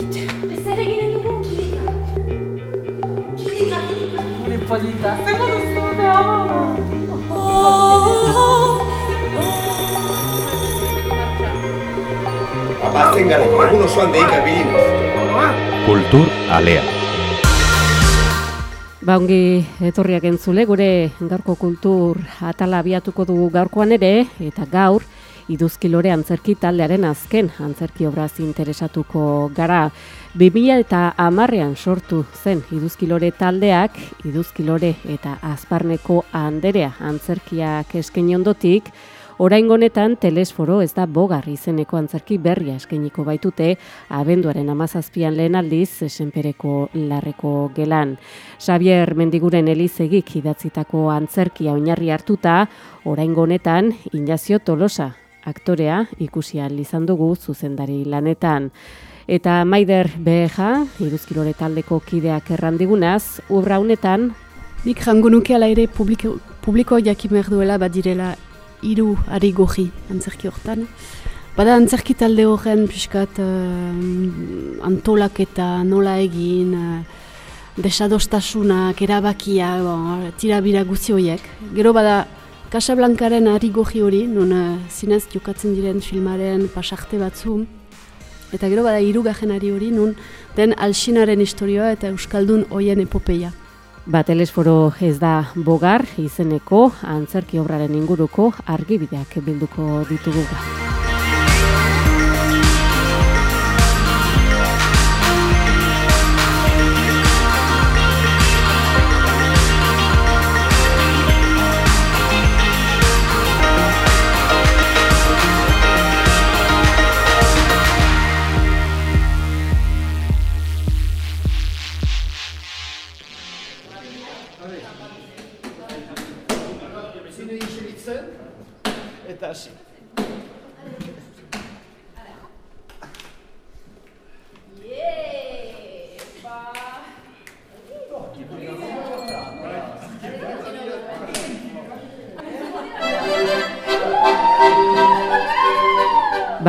Ez ere ginen dugu kilika. Kilika, kilika. Gure polita, zer duzu da? Abatzen gara, egun osoan deika bilinez. Kultur alea. Ba ongi etorriak entzule, gure gaurko kultur atala abiatuko dugu gaurkoan ere, eta gaur, iduzkilore antzerki taldearen azken antzerki obraz interesatuko gara. 2000 eta amarrean sortu zen iduzkilore taldeak, iduzkilore eta azparneko anderea antzerkiak eskaini ondotik, Oraingo honetan telesforo ez da bogar izeneko antzerki berria eskainiko baitute abenduaren amazazpian lehen aldiz esenpereko larreko gelan. Xavier Mendiguren elizegik idatzitako antzerkia oinarri hartuta, oraingo honetan Inazio Tolosa aktorea ikusi izan dugu zuzendari lanetan. Eta Maider Beja, iruzkilore taldeko kideak errandigunaz, ubra honetan Nik jango nuke ala ere publiko, publiko jakin duela badirela hiru ari goji antzerki hortan. Bada antzerki talde horren pixkat uh, antolaketa nola egin, uh, desadostasunak, erabakia, bon, tira bira guzi horiek. Gero bada Casablancaren ari goji hori, non uh, zinez jokatzen diren filmaren pasarte batzu, Eta gero bada hirugarren ari hori, nun den alxinaren historioa eta euskaldun hoien epopeia. Ba, telesforo ez da bogar izeneko antzerki obraren inguruko argibideak bilduko ditugu.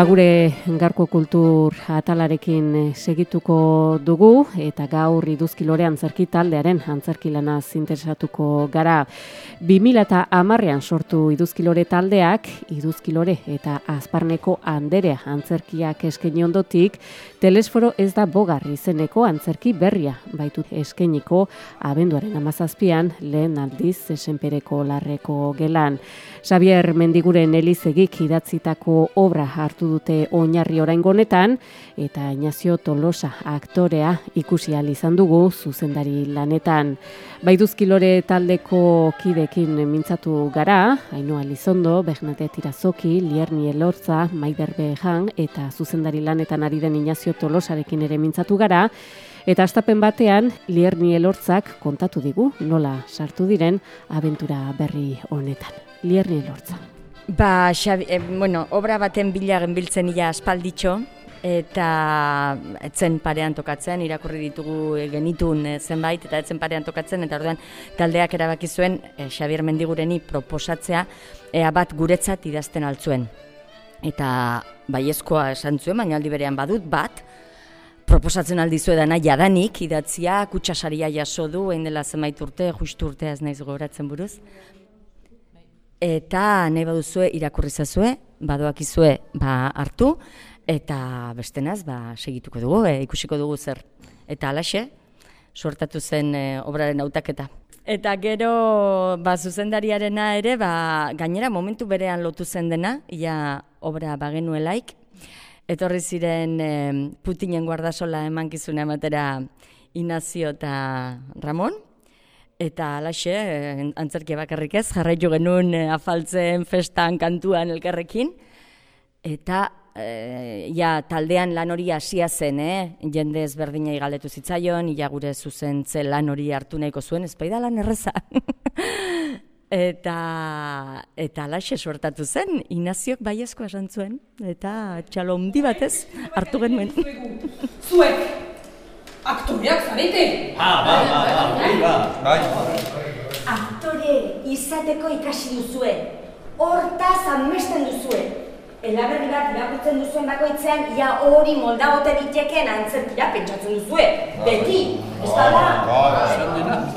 Ba gure garko kultur atalarekin eh, segituko dugu eta gaur iduzkilore antzerki taldearen antzerki lanaz interesatuko gara. 2000 eta amarrean sortu iduzkilore taldeak, iduzkilore eta azparneko anderea antzerkiak eskaini ondotik, telesforo ez da bogar izeneko antzerki berria baitut eskainiko abenduaren amazazpian lehen aldiz esenpereko larreko gelan. Xavier Mendiguren elizegik idatzitako obra hartu dute oinarri oraingo honetan eta Inazio Tolosa aktorea ikusi ahal izan dugu zuzendari lanetan. Baiduzkilore taldeko kidekin mintzatu gara, Ainhoa Lizondo, Bernate Tirazoki, Lierni Elortza, Maider Behan eta zuzendari lanetan ari den Inazio Tolosarekin ere mintzatu gara. Eta astapen batean, Lierni Elortzak kontatu digu nola sartu diren abentura berri honetan. Lierni Elortza. Ba, Xabi, eh, bueno, obra baten bila genbiltzen ia aspalditxo, eta etzen parean tokatzen, irakurri ditugu eh, genitun eh, zenbait, eta etzen parean tokatzen, eta orduan taldeak erabaki zuen eh, Xabier Mendigureni proposatzea, ea bat guretzat idazten altzuen. Eta baiezkoa esan zuen, baina aldi berean badut bat, proposatzen aldi zuedana jadanik idatzia, kutsasaria jaso du, egin dela zenbait urte, justu urtea ez naiz gogoratzen buruz, eta nahi baduzue irakurri zazue, badoakizue ba hartu eta bestenaz ba segituko dugu, e, ikusiko dugu zer. Eta alaxe suertatu zen e, obraren hautaketa. Eta gero ba zuzendariarena ere ba gainera momentu berean lotu zen dena, ia obra bagenuelaik. Etorri ziren e, Putinen guardasola emankizuna ematera Inazio eta Ramon, Eta alaxe, antzerkia bakarrik ez, jarraitu genuen eh, afaltzen, festan, kantuan elkarrekin. Eta e, ja, taldean lan hori hasia zen, eh? jende ezberdinai galdetu zitzaion, ja gure zuzentze lan hori hartu nahiko zuen, ez da lan erreza. eta eta alaxe suertatu zen, Inaziok baiezko esan zuen, eta txalo batez hartu genuen. Zuek, aktoreak zarete. Ah, ba, ba, ba, bai, ba, bai. Aktore izateko ikasi duzue, hortaz amesten duzue. Elaberri bat irakurtzen duzuen bakoitzean, ia hori moldagote ditekeen antzerkira pentsatzen duzue. Beti, ez da da?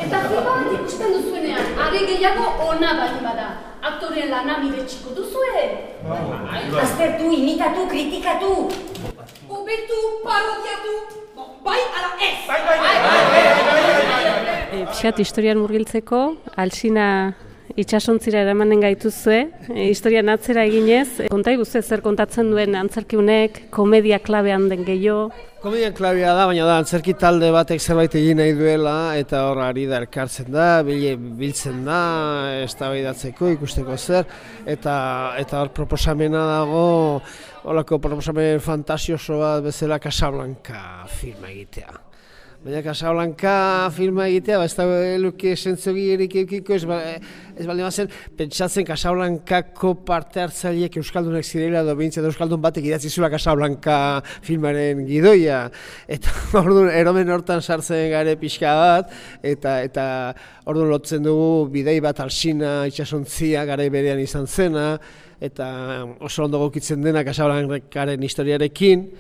Eta filma bat ikusten duzuenean, are gehiago ona bali bada. Aktoreen lana txiko duzue. Aztertu, imitatu, kritikatu. Hobetu, parodiatu, bai ala ez! E, Pixat, historian murgiltzeko, alsina itxasontzira eramanen gaituzue, e, historian atzera eginez, e, konta iguzue zer kontatzen duen antzerkiunek, komedia klabean den gehiago. Komedia klabea da, baina da, antzerki talde batek zerbait egin nahi duela, eta hor ari da elkartzen da, bile, biltzen da, eztabaidatzeko ikusteko zer, eta eta hor proposamena dago, holako proposamen fantasioso bat bezala Casablanca filma egitea. Baina Casablanca filma egitea, ba, ez da luke sentzogi erik eukiko, ez, ba, ez baldin bazen, pentsatzen Casablancako parte hartzaileek Euskaldunek zirela, edo bintzen Euskaldun batek idatzi zula Casablanca filmaren gidoia. Eta orduan, eromen hortan sartzen gare pixka bat, eta eta orduan lotzen dugu bidei bat alsina, itxasontzia, gara berean izan zena, eta oso ondo gokitzen dena Casablancaren historiarekin,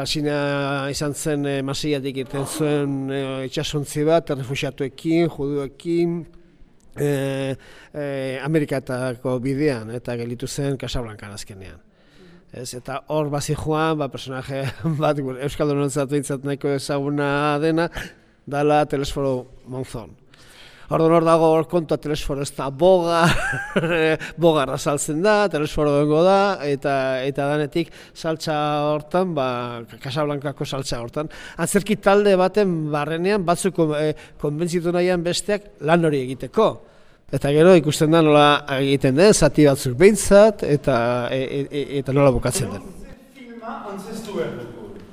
eta izan zen e, masiatik irten zuen e, itxasontzi bat, refusiatuekin, juduekin, e, e, Amerikatako bidean, eta gelitu zen Casablanca azkenean. Ez, eta hor bazi joan, ba, personaje bat, Euskaldun ontzatu nahiko ezaguna dena, dala Telesforo Monzon. Orduan hor dago hor kontua telesforo ez da boga, bogarra saltzen da, telesforo dengo da, eta eta danetik saltza hortan, ba, Casablancako saltza hortan. Antzerki talde baten barrenean batzuk e, konbentzitu nahian besteak lan hori egiteko. Eta gero ikusten da nola egiten den, zati batzuk behintzat, eta, e, e, e, eta nola bukatzen den. Filma antzestu behar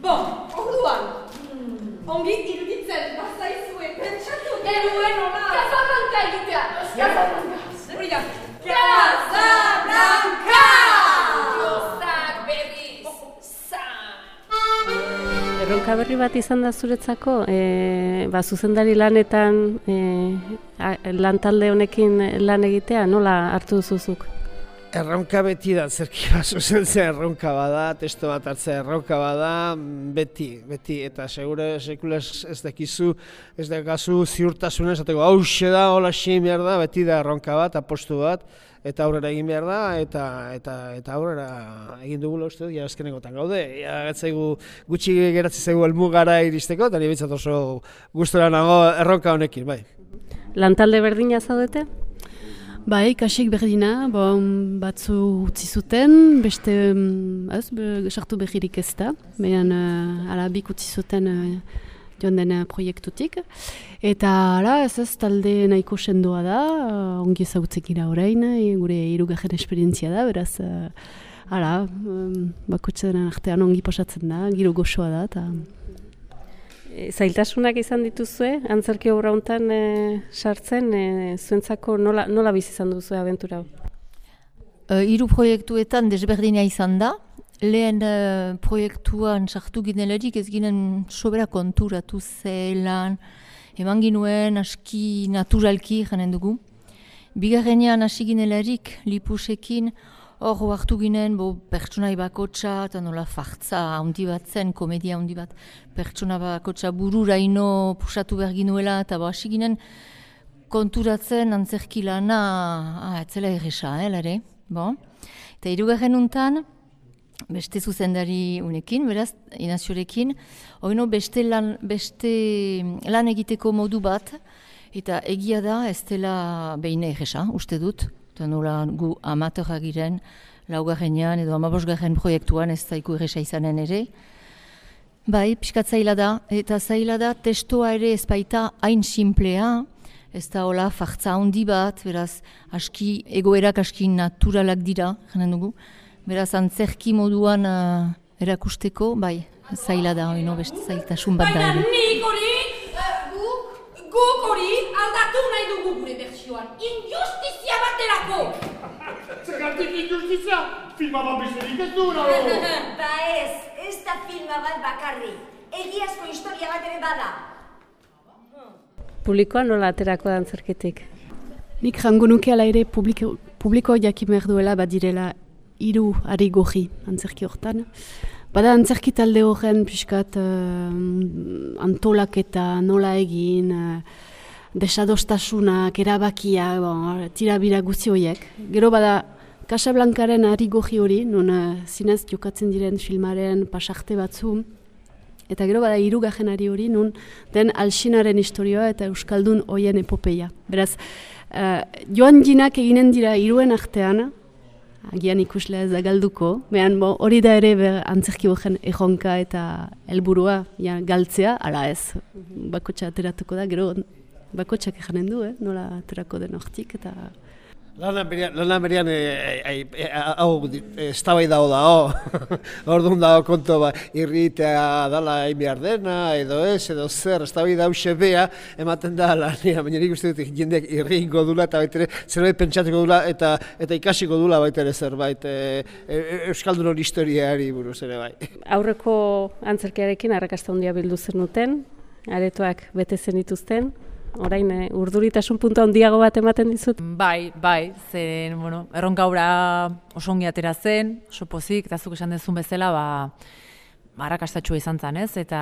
Bon, orduan, ongi iruditzen, bazaizue, pentsatu, genuen hola. Casablanca egitea. Da. Casablanca! Jostak berriz. Za. Erronka berri bat izan da zuretzako, e, ba, zuzendari lanetan, e, lan talde honekin lan egitea, nola hartu duzuzuk? Erronka beti da, zerki zuzentzea erronka bada, testo bat hartzea erronka bada, beti, beti, eta segure sekula ez dakizu, ez dakazu ziurtasunez, esateko hause da, hola xin behar da, beti da erronka bat, apostu bat, eta aurrera egin behar da, eta eta eta aurrera egin dugu uste dut, ja azkenekotan gaude, ja gatzaigu gutxi geratzi zaigu elmugara iristeko, eta nire oso gustora nago erronka honekin, bai. Lantalde berdina zaudete? Bai, kasik berdina, bon, batzu utzi zuten, beste, mm, ez, sartu behirik ez da, behan uh, ala bik utzi zuten uh, joan den proiektutik. Eta ala, ez ez, talde nahiko sendoa da, uh, ongi ezagutzek ira orain, gure irugajen esperientzia da, beraz, uh, ala, um, bakutzen artean ongi pasatzen da, giro goxoa da, eta E, zailtasunak izan dituzue, antzerki obra hontan e, sartzen, e, zuentzako nola, nola bizi izan duzu abentura? Uh, hiru proiektuetan desberdina izan da. Lehen proiektuan sartu ginelarik ez ginen sobera konturatu zelan, eman ginuen aski naturalki janen dugu. Bigarrenean hasi ginelarik lipusekin, Hor, hartu ginen, bo, pertsonai bakotxa, eta nola fartza handi bat zen, komedia handi bat, pertsona bakotxa burura ino pusatu behar ginuela, eta bo, hasi ginen konturatzen antzerki lana, ah, etzela erresa, eh, lare, bo. Eta irugarren untan, beste zuzendari unekin, beraz, inaziorekin, oino beste lan, beste lan egiteko modu bat, eta egia da, ez dela behine erresa, uste dut, eta nola gu amatorra giren laugarrenean edo amabosgarren proiektuan ez zaiku erresa izanen ere. Bai, pixkat zaila da, eta zaila da testoa ere ez baita hain simplea, ez da hola fartza handi bat, beraz aski, egoerak aski naturalak dira, jenen dugu, beraz antzerki moduan uh, erakusteko, bai, zaila da, oino beste zailtasun bat da ere. Baina nik hori, uh, guk hori aldatu nahi dugu gure bertsioan, injustizia baterako! Zergatik injustizia? Filma bat besterik ez du, nago? ba ez, ez da filma bat bakarri. Egiazko historia bat ere bada. Publikoa nola aterako da antzerketik? Nik jango nuke ala ere publiko, publiko jakin behar duela bat direla hiru ari goji antzerki hortan. Bada antzerki talde horren pixkat uh, antolaketa nola egin, uh, desadostasunak, erabakia, bon, tira bira guzi horiek. Gero bada Casablancaren ari goji hori, non uh, zinez jokatzen diren filmaren pasarte batzu, Eta gero bada hirugarren ari hori, nun den alxinaren historioa eta euskaldun hoien epopeia. Beraz, uh, joan ginak eginen dira hiruen artean, agian ikuslea ez da galduko, behan bo, hori da ere ber, antzerki horren ejonka eta helburua ja, galtzea, ala ez, bakotxa ateratuko da, gero bakotxak ejanen du, eh? nola aterako den hortik, eta Lana berian, lana berian, hau, ez da bai dago da, orduan dago konto ba, irritea dala egin behar dena, edo ez, edo zer, ez bai dago bea, ematen da lania, baina nik uste dut jendeak irringo dula, eta baitere zerbait pentsatuko dula, eta eta ikasiko dula baitere zerbait, e, e, Euskaldun hori historiari buruz ere bai. Aurreko antzerkiarekin arrakasta handia bildu zenuten, aretoak bete zen dituzten, orain e, urduritasun puntu handiago bat ematen dizut? Bai, bai, zen, bueno, erronkaura oso ongi atera zen, oso pozik, eta zuk esan dezun bezala, ba, arrakastatxua izan zen, ez? Eta,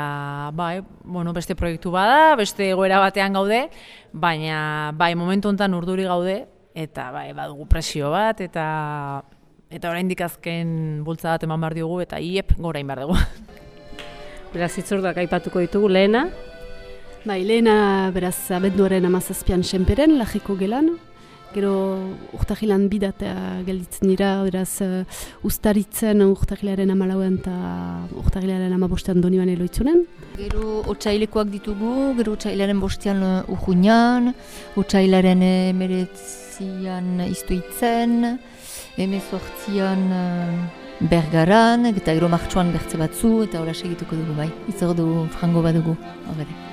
bai, bueno, beste proiektu bada, beste egoera batean gaude, baina, bai, momentu honetan urduri gaude, eta, bai, badugu presio bat, eta, eta orain azken bultza bat eman behar diogu, eta iep, gora behar dugu. Beraz, itzorduak aipatuko ditugu lehena, Bai, lehena beraz abenduaren amazazpian senperen, lagiko gelan. Gero urtahilan bidatea gelditzen dira, beraz uh, ustaritzen urtahilaren amalauan eta urtahilaren amabostean doni bane loitzunen. Gero otsailekoak ditugu, gero otsailaren bostean uh, urhuñan, otsailaren emeretzian iztuitzen, emezortzian uh, bergaran, eta gero martxuan bertze batzu, eta hola segituko dugu bai. Itzordu frango badugu, horre.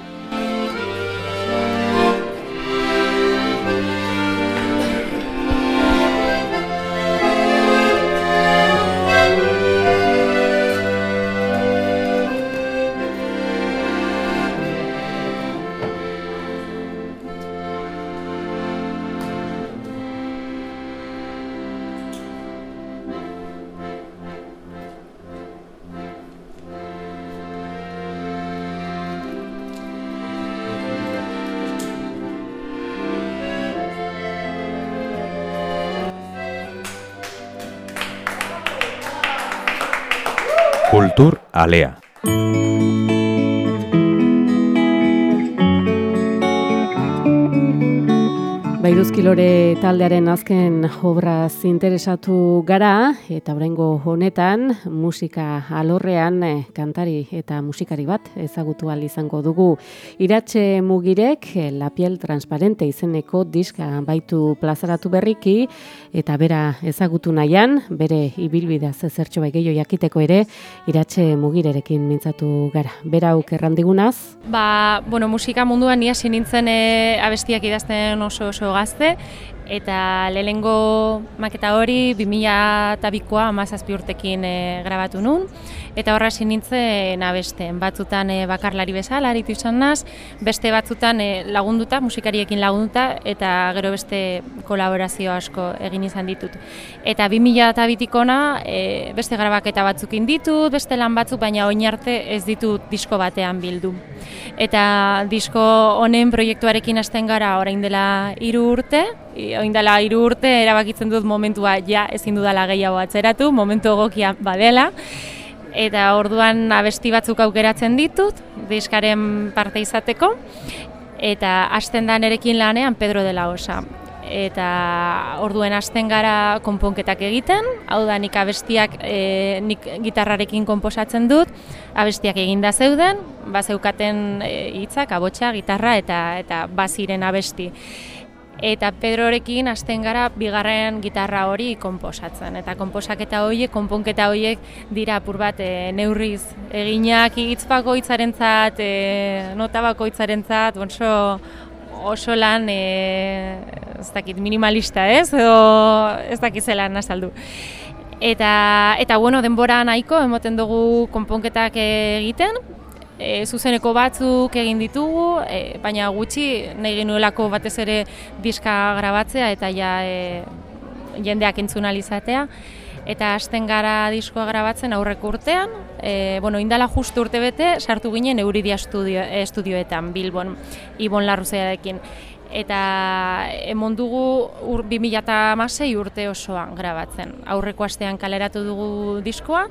Kultur Alea. Bairuzkilore taldearen azken obraz interesatu gara eta oraingo honetan musika alorrean eh, kantari eta musikari bat ezagutu al izango dugu. Iratxe Mugirek eh, La piel transparente izeneko diska baitu plazaratu berriki eta bera ezagutu nahian, bere ibilbidea zezertxo bai gehiago jakiteko ere, Iratxe Mugirerekin mintzatu gara. Bera errandigunaz? Ba, bueno, musika munduan nia sinintzen e, abestiak idazten oso oso este eta lehengo maketa hori 2002koa amazazpi urtekin e, grabatu nun, eta horra nintzen abesten, batzutan e, bakarlari bezala, aritu izan naz, beste batzutan e, lagunduta, musikariekin lagunduta, eta gero beste kolaborazio asko egin izan ditut. Eta 2002ikona e, beste grabaketa batzukin ditut, beste lan batzuk, baina oin arte ez ditut disko batean bildu. Eta disko honen proiektuarekin hasten gara orain dela hiru urte, oin dela hiru urte erabakitzen dut momentua ja ezin dudala gehiago atzeratu, momentu egokia badela. Eta orduan abesti batzuk aukeratzen ditut, diskaren parte izateko, eta hasten da nerekin lanean Pedro de la Osa. Eta orduen hasten gara konponketak egiten, hau da nik abestiak e, nik gitarrarekin konposatzen dut, abestiak eginda zeuden, bazeukaten e, hitzak, abotsa, gitarra eta eta baziren abesti eta Pedrorekin hasten gara bigarren gitarra hori konposatzen. Eta konposaketa horiek, konponketa horiek dira apur bat e, neurriz eginak hitzpako hitzarentzat, e, nota bako hitzarentzat, oso oso lan e, ez dakit minimalista, ez? Edo ez dakit zelan azaldu. Eta, eta bueno, denbora nahiko, emoten dugu konponketak egiten, e, zuzeneko batzuk egin ditugu, e, baina gutxi nahi genuelako batez ere diska grabatzea eta ja e, jendeak entzun alizatea. eta hasten gara diskoa grabatzen aurreko urtean, e, bueno, indala justu urte bete, sartu ginen Euridia studio, estudioetan, Bilbon, Ibon Larruzearekin. Eta emon dugu ur, 2006 urte osoan grabatzen. Aurreko astean kaleratu dugu diskoa,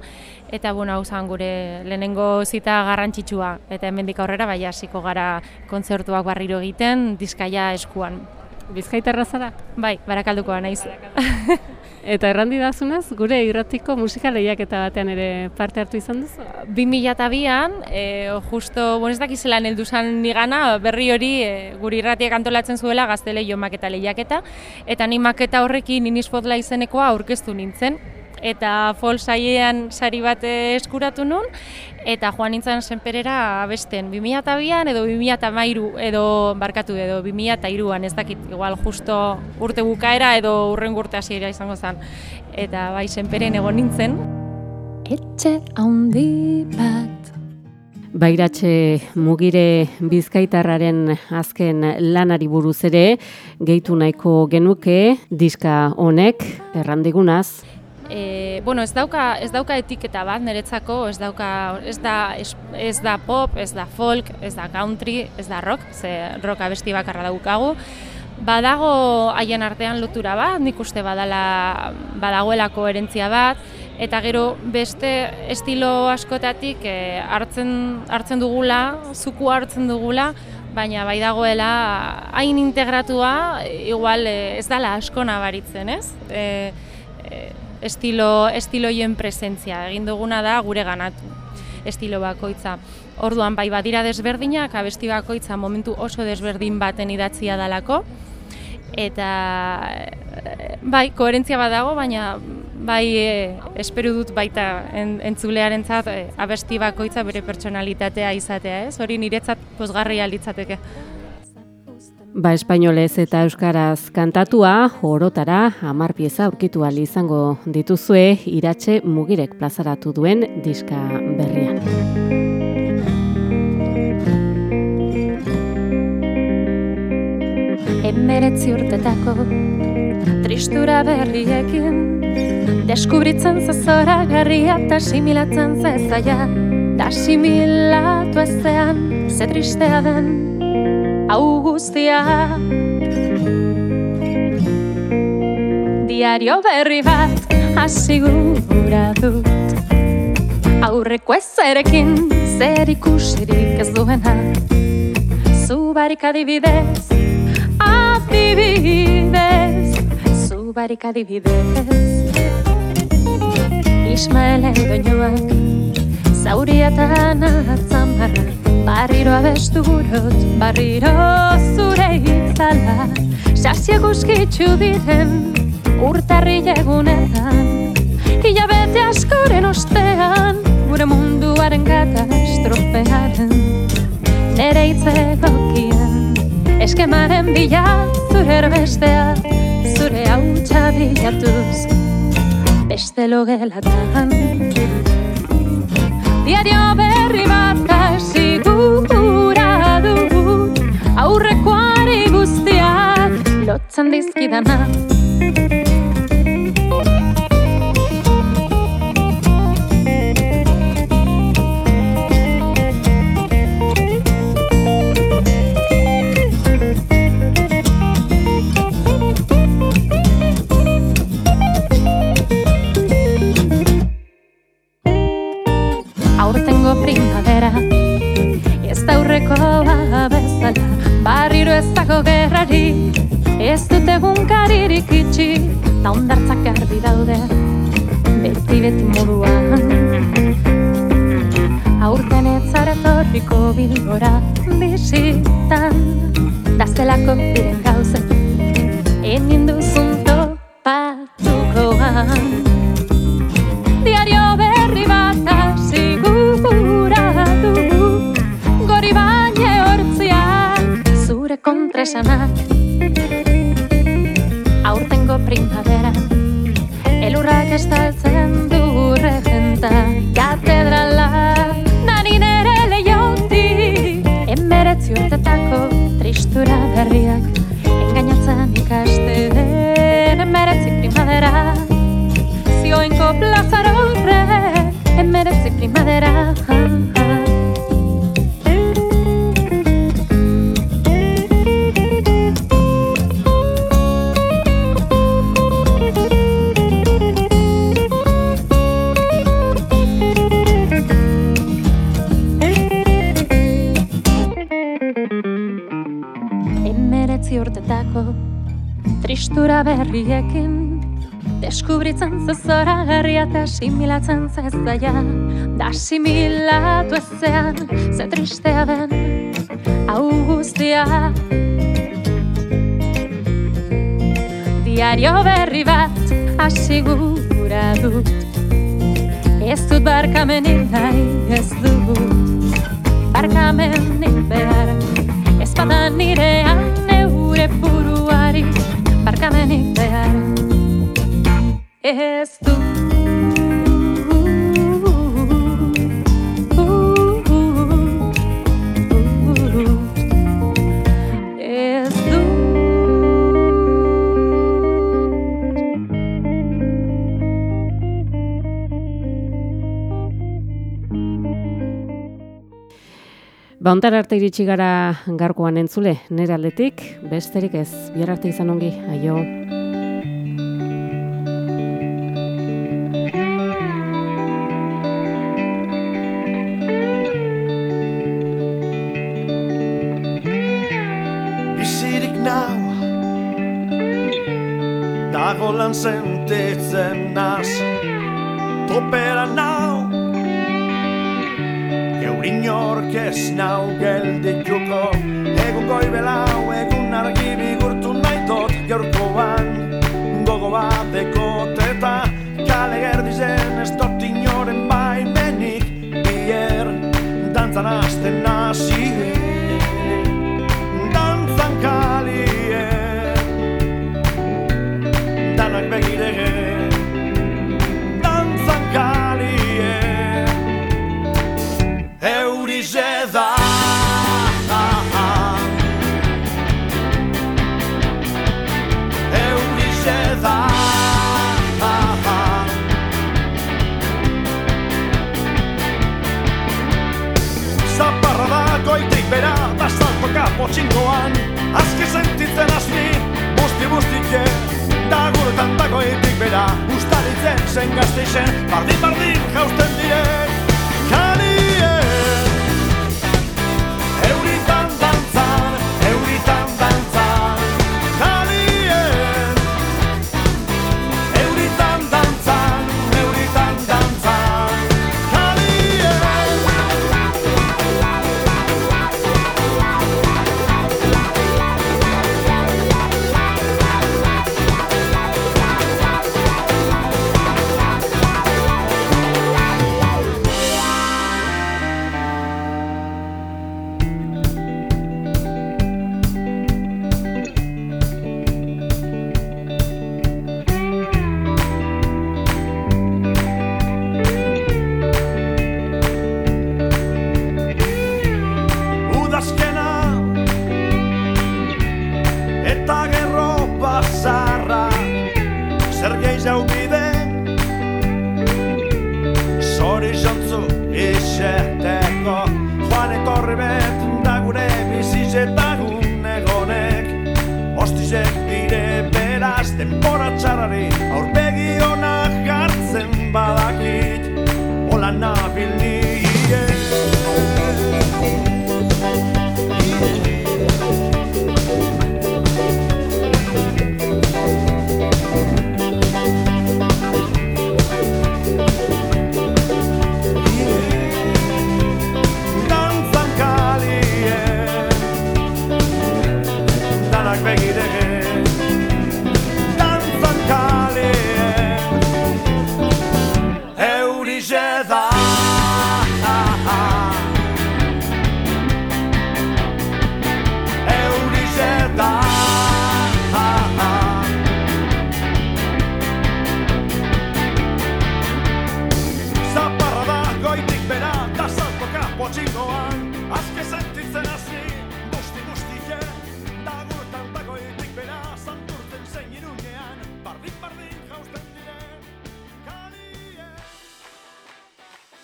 eta bueno, hau zan gure lehenengo zita garrantzitsua. Eta hemendik aurrera, bai hasiko gara kontzertuak barriro egiten, diskaia eskuan. Bizkaitarra zara? Bai, barakaldukoa naiz. Eta errandi dazunez, gure irratiko musika lehiaketa batean ere parte hartu izan duzu? 2002an, e, justo, bon ez dakizelan heldu zan nigana, berri hori e, guri irratiak antolatzen zuela gazte lehio maketa lehiaketa, eta ni maketa horrekin inispotla izenekoa aurkeztu nintzen, eta fol saiean sari bat eskuratu nun, eta joan nintzen senperera abesten. 2002an edo 2003 edo barkatu edo 2003an ez dakit igual justo urte bukaera edo urren urte hasiera izango zen. Eta bai senperen egon nintzen. Etxe handi bat. Bairatxe mugire bizkaitarraren azken lanari buruz ere, gehitu nahiko genuke diska honek, errandigunaz, E, bueno, ez dauka, ez dauka etiketa bat niretzako, ez dauka, ez da, ez, ez da pop, ez da folk, ez da country, ez da rock, ze rock abesti bakarra daukagu. Badago haien artean lotura bat, nik uste badala, badagoela koherentzia bat, eta gero beste estilo askotatik e, hartzen, hartzen dugula, zuku hartzen dugula, baina bai dagoela hain integratua, igual e, ez dala asko nabaritzen, ez? E, e, estilo estiloien presentzia egin duguna da gure ganatu estilo bakoitza. Orduan bai badira desberdinak, abesti bakoitza momentu oso desberdin baten idatzia dalako eta bai koherentzia badago, baina bai e, espero dut baita en, entzulearentzat e, abesti bakoitza bere pertsonalitatea izatea, ez? Hori niretzat pozgarria litzateke. Ba, espainolez eta euskaraz kantatua, orotara, hamar pieza aurkitu izango dituzue, iratxe mugirek plazaratu duen diska berrian. Emeretzi urtetako tristura berriekin Deskubritzen zezora garria eta similatzen zezaia Da similatu ezean ze tristea den hau Diario berri bat hasi gura dut Aurreko ezerekin zer ikusirik ez duena. Zubarik adibidez, adibidez Zubarik adibidez Ismael edoinoak zaurietan atzamarrak Barriro abestu gurot, barriro zure itzala. Sasia guzkitzu diren, urtarri egunetan Ila bete askoren ostean, gure munduaren katastrofearen Nere itzegokian, eskemaren bila zure erbestea Zure hau txabilatuz, beste logelatan. Diario berri bat guztiak lotzen kontresanak Aurtengo primavera Elurrak estaltzen du regenta. Katedrala Nari nere lehionti Emberetzi urtetako Tristura berriak Engainatzen ikasten. Den Emberetzi primavera Zioenko plazaro horre Emberetzi primavera Emberetzi primavera Emeretzi urtetako tristura berriekin. Deskubritzen zezora herria eta similatzen zezaia Da similatu ezean ze tristea den hau guztia. Diario berri bat hasi gura dut Ez dut barkamenik nahi ez dut Barkamenik behar. Ez bada nirean neure buruari Barkamenik behar. Ez du Ba, ontar arte iritsi gara garkoan entzule, nire aldetik, besterik ez, bihar arte izan ongi, aio. Goitik bera Ustaritzen zen gazteixen Bardin bardin jausten diren